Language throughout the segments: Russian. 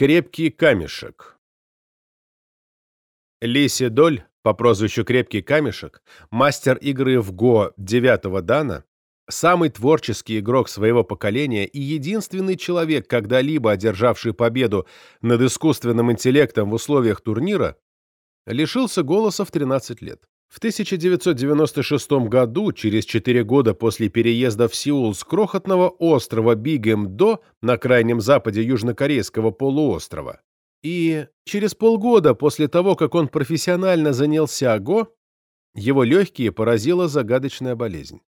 Крепкий камешек. Лиси Доль, по прозвищу Крепкий камешек, мастер игры в Го девятого дана, самый творческий игрок своего поколения и единственный человек, когда-либо одержавший победу над искусственным интеллектом в условиях турнира, лишился голоса в 13 лет. В 1996 году, через 4 года после переезда в Сеул с крохотного острова Бигем-До на крайнем западе южнокорейского полуострова, и через полгода после того, как он профессионально занялся Го, его легкие поразила загадочная болезнь.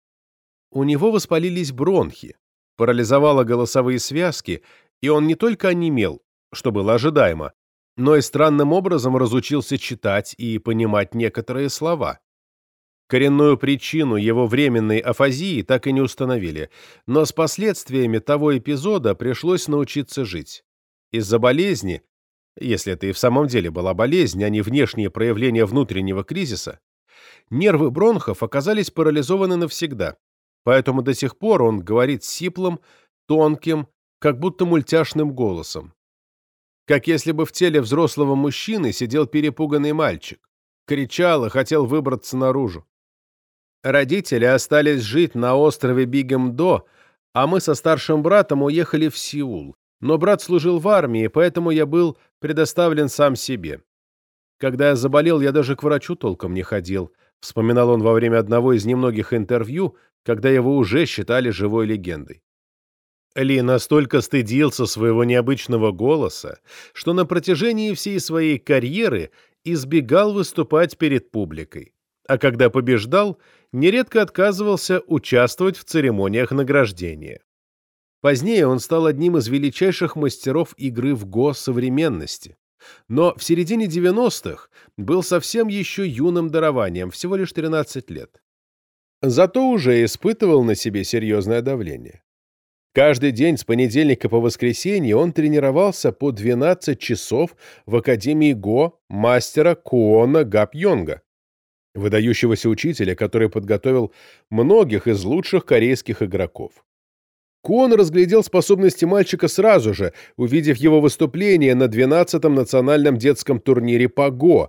У него воспалились бронхи, парализовало голосовые связки, и он не только онемел, что было ожидаемо, но и странным образом разучился читать и понимать некоторые слова. Коренную причину его временной афазии так и не установили, но с последствиями того эпизода пришлось научиться жить. Из-за болезни, если это и в самом деле была болезнь, а не внешнее проявление внутреннего кризиса, нервы бронхов оказались парализованы навсегда, поэтому до сих пор он говорит сиплым, тонким, как будто мультяшным голосом как если бы в теле взрослого мужчины сидел перепуганный мальчик, кричал и хотел выбраться наружу. Родители остались жить на острове Бигем-До, а мы со старшим братом уехали в Сеул, но брат служил в армии, поэтому я был предоставлен сам себе. Когда я заболел, я даже к врачу толком не ходил, вспоминал он во время одного из немногих интервью, когда его уже считали живой легендой. Ли настолько стыдился своего необычного голоса, что на протяжении всей своей карьеры избегал выступать перед публикой, а когда побеждал, нередко отказывался участвовать в церемониях награждения. Позднее он стал одним из величайших мастеров игры в го современности, но в середине 90-х был совсем еще юным дарованием, всего лишь 13 лет. Зато уже испытывал на себе серьезное давление. Каждый день с понедельника по воскресенье он тренировался по 12 часов в Академии Го мастера Куона Гапьонга, выдающегося учителя, который подготовил многих из лучших корейских игроков. Куон разглядел способности мальчика сразу же, увидев его выступление на 12-м национальном детском турнире по Го,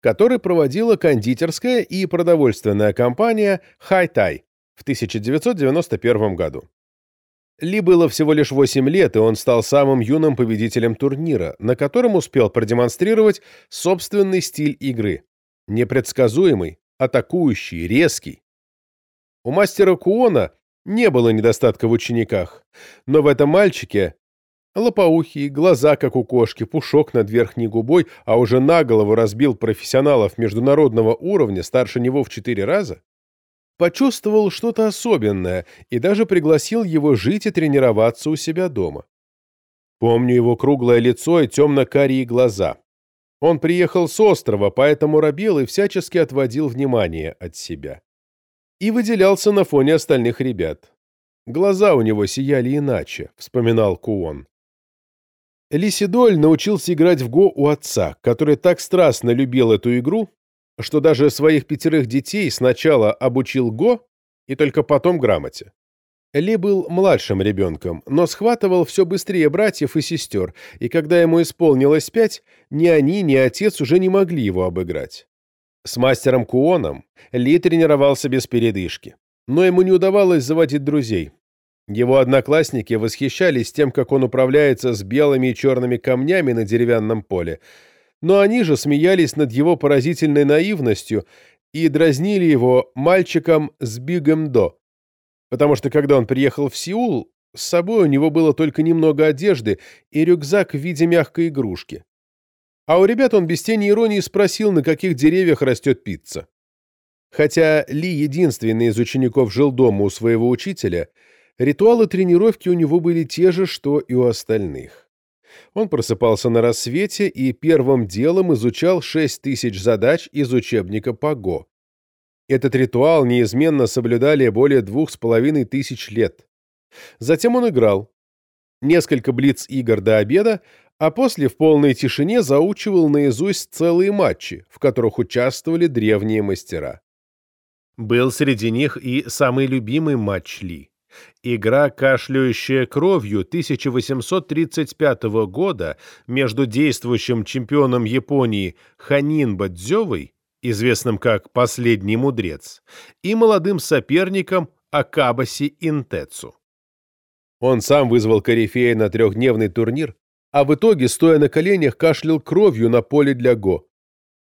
который проводила кондитерская и продовольственная компания «Хайтай» в 1991 году. Ли было всего лишь 8 лет, и он стал самым юным победителем турнира, на котором успел продемонстрировать собственный стиль игры. Непредсказуемый, атакующий, резкий. У мастера Куона не было недостатка в учениках, но в этом мальчике лопоухий, глаза как у кошки, пушок над верхней губой, а уже на голову разбил профессионалов международного уровня старше него в четыре раза, почувствовал что-то особенное и даже пригласил его жить и тренироваться у себя дома. Помню его круглое лицо и темно-карие глаза. Он приехал с острова, поэтому робел и всячески отводил внимание от себя. И выделялся на фоне остальных ребят. Глаза у него сияли иначе, вспоминал Куон. Лисидоль научился играть в Го у отца, который так страстно любил эту игру, что даже своих пятерых детей сначала обучил Го и только потом грамоте. Ли был младшим ребенком, но схватывал все быстрее братьев и сестер, и когда ему исполнилось пять, ни они, ни отец уже не могли его обыграть. С мастером Куоном Ли тренировался без передышки, но ему не удавалось заводить друзей. Его одноклассники восхищались тем, как он управляется с белыми и черными камнями на деревянном поле – но они же смеялись над его поразительной наивностью и дразнили его мальчиком с Бигом До, потому что когда он приехал в Сеул, с собой у него было только немного одежды и рюкзак в виде мягкой игрушки. А у ребят он без тени иронии спросил, на каких деревьях растет пицца. Хотя Ли единственный из учеников жил дома у своего учителя, ритуалы тренировки у него были те же, что и у остальных. Он просыпался на рассвете и первым делом изучал 6 тысяч задач из учебника ПАГО. Этот ритуал неизменно соблюдали более двух с половиной тысяч лет. Затем он играл. Несколько блиц-игр до обеда, а после в полной тишине заучивал наизусть целые матчи, в которых участвовали древние мастера. Был среди них и самый любимый матч Ли Игра «Кашляющая кровью» 1835 года между действующим чемпионом Японии Ханин Бадзёвой, известным как «Последний мудрец», и молодым соперником Акабаси Интецу. Он сам вызвал корифея на трехдневный турнир, а в итоге, стоя на коленях, кашлял кровью на поле для Го.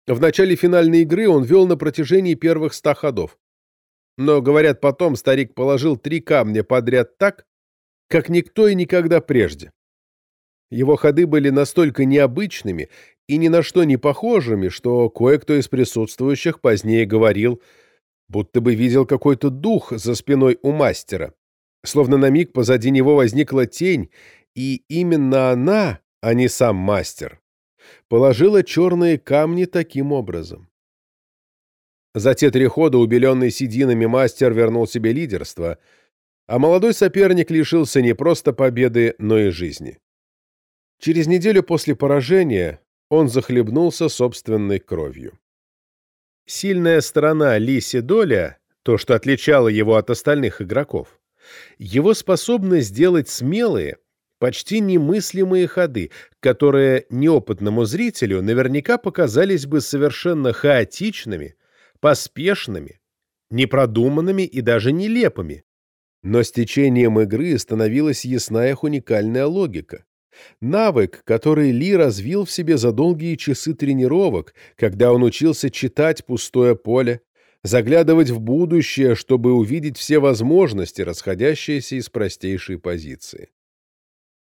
В начале финальной игры он вел на протяжении первых ста ходов. Но, говорят, потом старик положил три камня подряд так, как никто и никогда прежде. Его ходы были настолько необычными и ни на что не похожими, что кое-кто из присутствующих позднее говорил, будто бы видел какой-то дух за спиной у мастера. Словно на миг позади него возникла тень, и именно она, а не сам мастер, положила черные камни таким образом. За те три хода убеленный сединами мастер вернул себе лидерство, а молодой соперник лишился не просто победы, но и жизни. Через неделю после поражения он захлебнулся собственной кровью. Сильная сторона Лиси Доля, то, что отличало его от остальных игроков, его способность сделать смелые, почти немыслимые ходы, которые неопытному зрителю наверняка показались бы совершенно хаотичными, поспешными, непродуманными и даже нелепыми. Но с течением игры становилась ясна их уникальная логика. Навык, который Ли развил в себе за долгие часы тренировок, когда он учился читать пустое поле, заглядывать в будущее, чтобы увидеть все возможности, расходящиеся из простейшей позиции.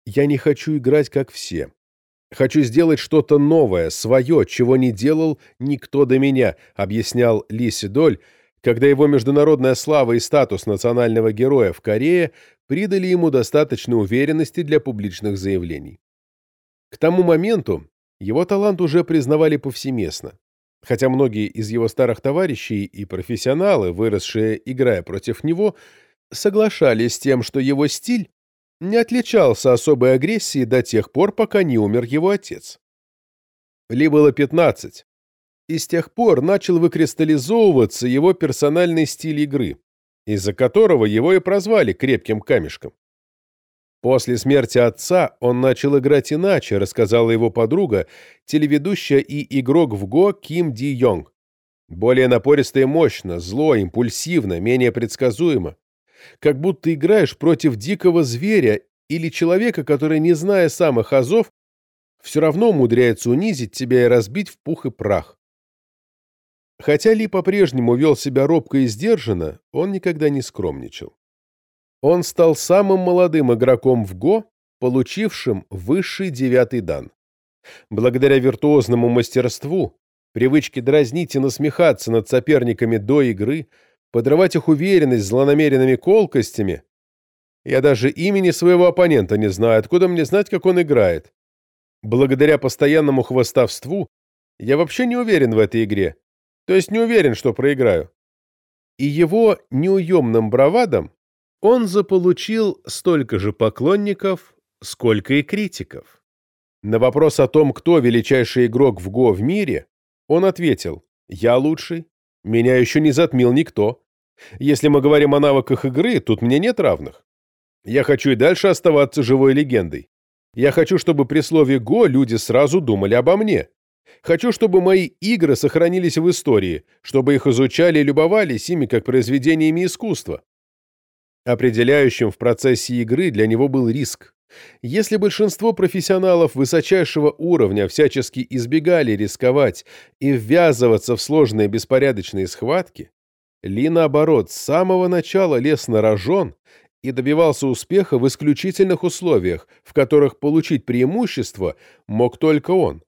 Я не хочу играть, как все. Хочу сделать что-то новое, свое, чего не делал никто до меня, объяснял Ли Сидоль, когда его международная слава и статус национального героя в Корее придали ему достаточно уверенности для публичных заявлений. К тому моменту его талант уже признавали повсеместно, хотя многие из его старых товарищей и профессионалы, выросшие, играя против него, соглашались с тем, что его стиль не отличался особой агрессией до тех пор, пока не умер его отец. Ли было 15, и с тех пор начал выкристаллизовываться его персональный стиль игры, из-за которого его и прозвали крепким камешком. После смерти отца он начал играть иначе, рассказала его подруга, телеведущая и игрок в ГО Ким Ди Йонг. Более напористо и мощно, зло, импульсивно, менее предсказуемо как будто играешь против дикого зверя или человека, который, не зная самых азов, все равно умудряется унизить тебя и разбить в пух и прах. Хотя Ли по-прежнему вел себя робко и сдержанно, он никогда не скромничал. Он стал самым молодым игроком в ГО, получившим высший девятый дан. Благодаря виртуозному мастерству, привычке дразнить и насмехаться над соперниками до игры, подрывать их уверенность злонамеренными колкостями. Я даже имени своего оппонента не знаю, откуда мне знать, как он играет. Благодаря постоянному хвостовству я вообще не уверен в этой игре, то есть не уверен, что проиграю. И его неуемным бравадом он заполучил столько же поклонников, сколько и критиков. На вопрос о том, кто величайший игрок в ГО в мире, он ответил «Я лучший, меня еще не затмил никто. Если мы говорим о навыках игры, тут мне нет равных. Я хочу и дальше оставаться живой легендой. Я хочу, чтобы при слове «го» люди сразу думали обо мне. Хочу, чтобы мои игры сохранились в истории, чтобы их изучали и любовались ими как произведениями искусства. Определяющим в процессе игры для него был риск. Если большинство профессионалов высочайшего уровня всячески избегали рисковать и ввязываться в сложные беспорядочные схватки, ли, наоборот, с самого начала лез на рожон и добивался успеха в исключительных условиях, в которых получить преимущество мог только он.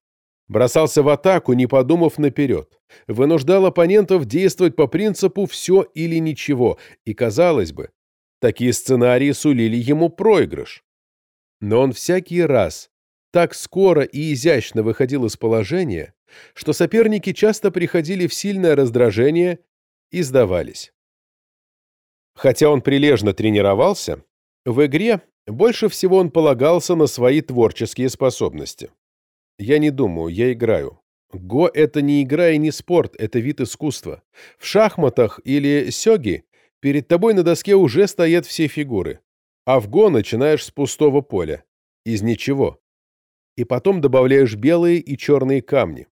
Бросался в атаку, не подумав наперед. Вынуждал оппонентов действовать по принципу «все или ничего», и, казалось бы, такие сценарии сулили ему проигрыш. Но он всякий раз так скоро и изящно выходил из положения, что соперники часто приходили в сильное раздражение и сдавались. Хотя он прилежно тренировался, в игре больше всего он полагался на свои творческие способности. Я не думаю, я играю. Го — это не игра и не спорт, это вид искусства. В шахматах или сёги перед тобой на доске уже стоят все фигуры, а в го начинаешь с пустого поля, из ничего. И потом добавляешь белые и черные камни.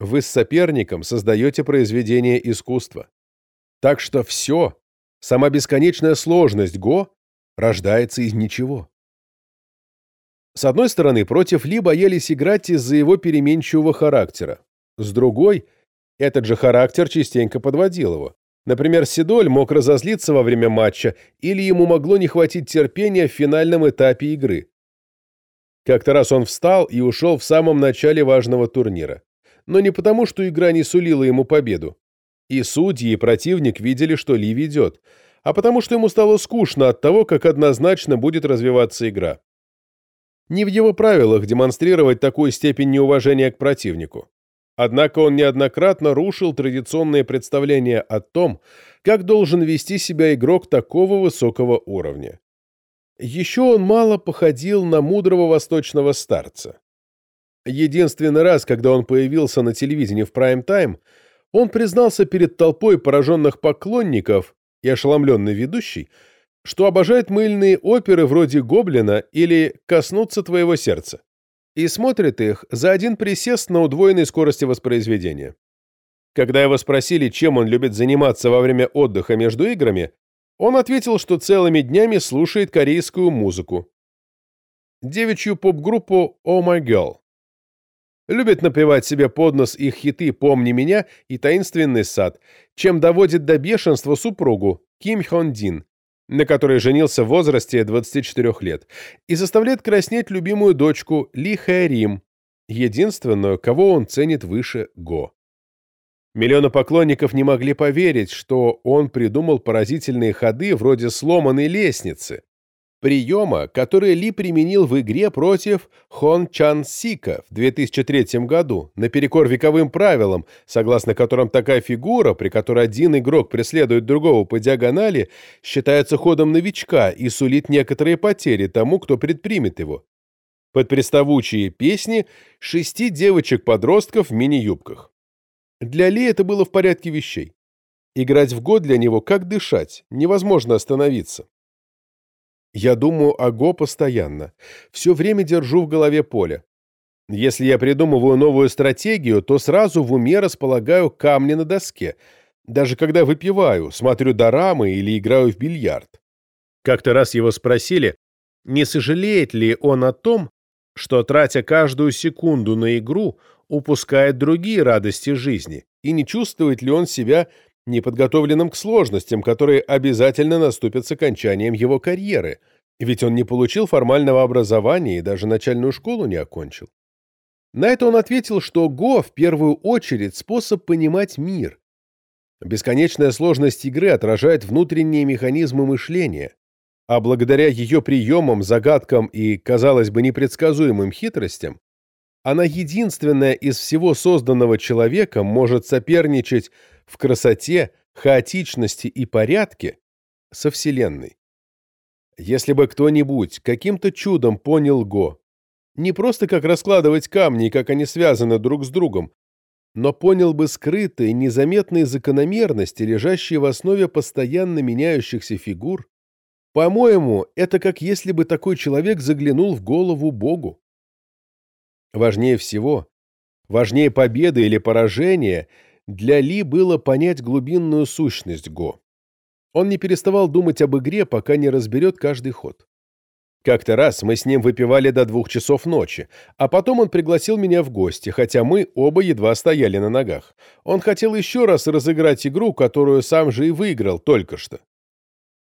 Вы с соперником создаете произведение искусства. Так что все, сама бесконечная сложность го, рождается из ничего. С одной стороны, против Ли боялись играть из-за его переменчивого характера. С другой, этот же характер частенько подводил его. Например, Сидоль мог разозлиться во время матча, или ему могло не хватить терпения в финальном этапе игры. Как-то раз он встал и ушел в самом начале важного турнира. Но не потому, что игра не сулила ему победу. И судьи, и противник видели, что Ли ведет, а потому что ему стало скучно от того, как однозначно будет развиваться игра. Не в его правилах демонстрировать такую степень неуважения к противнику. Однако он неоднократно рушил традиционные представления о том, как должен вести себя игрок такого высокого уровня. Еще он мало походил на мудрого восточного старца. Единственный раз, когда он появился на телевидении в прайм-тайм, он признался перед толпой пораженных поклонников и ошеломленный ведущий, что обожает мыльные оперы вроде «Гоблина» или «Коснуться твоего сердца» и смотрит их за один присест на удвоенной скорости воспроизведения. Когда его спросили, чем он любит заниматься во время отдыха между играми, он ответил, что целыми днями слушает корейскую музыку. Девичью поп-группу «Oh My Girl». Любит напевать себе под нос их хиты «Помни меня» и «Таинственный сад», чем доводит до бешенства супругу Ким Хон Дин, на которой женился в возрасте 24 лет, и заставляет краснеть любимую дочку Ли Хэ Рим, единственную, кого он ценит выше Го. Миллионы поклонников не могли поверить, что он придумал поразительные ходы вроде сломанной лестницы, приема, который Ли применил в игре против Хон Чан Сика в 2003 году, наперекор вековым правилам, согласно которым такая фигура, при которой один игрок преследует другого по диагонали, считается ходом новичка и сулит некоторые потери тому, кто предпримет его. Под приставучие песни шести девочек-подростков в мини-юбках. Для Ли это было в порядке вещей. Играть в год для него как дышать, невозможно остановиться. Я думаю о Го постоянно. Все время держу в голове поле. Если я придумываю новую стратегию, то сразу в уме располагаю камни на доске. Даже когда выпиваю, смотрю дорамы или играю в бильярд. Как-то раз его спросили, не сожалеет ли он о том, что, тратя каждую секунду на игру, упускает другие радости жизни, и не чувствует ли он себя неподготовленным к сложностям, которые обязательно наступят с окончанием его карьеры, ведь он не получил формального образования и даже начальную школу не окончил. На это он ответил, что Го в первую очередь способ понимать мир. Бесконечная сложность игры отражает внутренние механизмы мышления, а благодаря ее приемам, загадкам и, казалось бы, непредсказуемым хитростям, она единственная из всего созданного человеком может соперничать в красоте, хаотичности и порядке со Вселенной. Если бы кто-нибудь каким-то чудом понял Го, не просто как раскладывать камни и как они связаны друг с другом, но понял бы скрытые, незаметные закономерности, лежащие в основе постоянно меняющихся фигур, по-моему, это как если бы такой человек заглянул в голову Богу. Важнее всего, важнее победы или поражения — для Ли было понять глубинную сущность Го. Он не переставал думать об игре, пока не разберет каждый ход. Как-то раз мы с ним выпивали до двух часов ночи, а потом он пригласил меня в гости, хотя мы оба едва стояли на ногах. Он хотел еще раз разыграть игру, которую сам же и выиграл только что.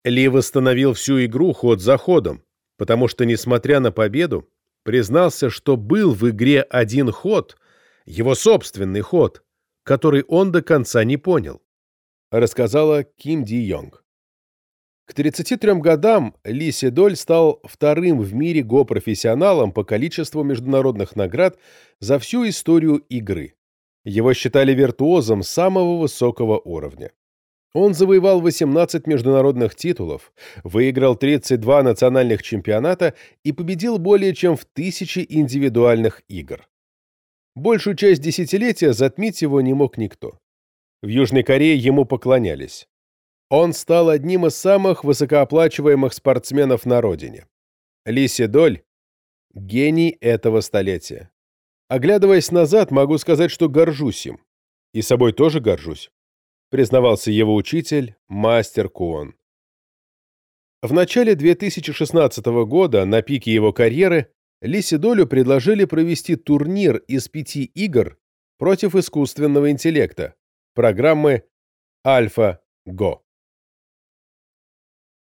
Ли восстановил всю игру ход за ходом, потому что, несмотря на победу, признался, что был в игре один ход, его собственный ход, который он до конца не понял, рассказала Ким Ди Йонг. К 33 годам Ли Седоль стал вторым в мире го-профессионалом по количеству международных наград за всю историю игры. Его считали виртуозом самого высокого уровня. Он завоевал 18 международных титулов, выиграл 32 национальных чемпионата и победил более чем в тысячи индивидуальных игр. Большую часть десятилетия затмить его не мог никто. В Южной Корее ему поклонялись. Он стал одним из самых высокооплачиваемых спортсменов на родине. Ли Седоль – гений этого столетия. Оглядываясь назад, могу сказать, что горжусь им. И собой тоже горжусь, признавался его учитель, мастер Куон. В начале 2016 года, на пике его карьеры, Ли Седолю предложили провести турнир из пяти игр против искусственного интеллекта, программы Альфа Го.